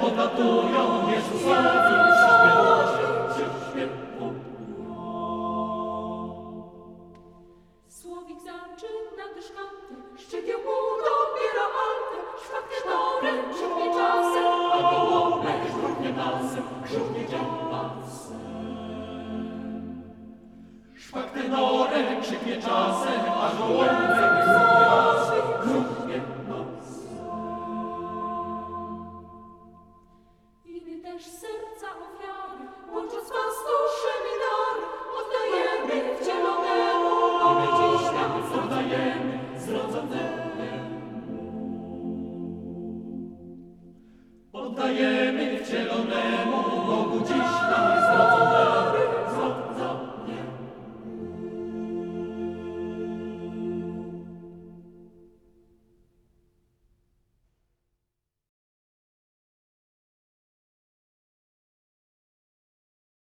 podlatują Jezusowi śpiewacie, śpiewu. Słowik zaczyna też kantę, szczegieł mu dobiera altę, szwak tenorem, krzyknie czasem, A gołąbek żrównie nosem, żrównie działasem. Szpak tenorem krzyknie czasem, a gołąbek oddajemy wcielonemu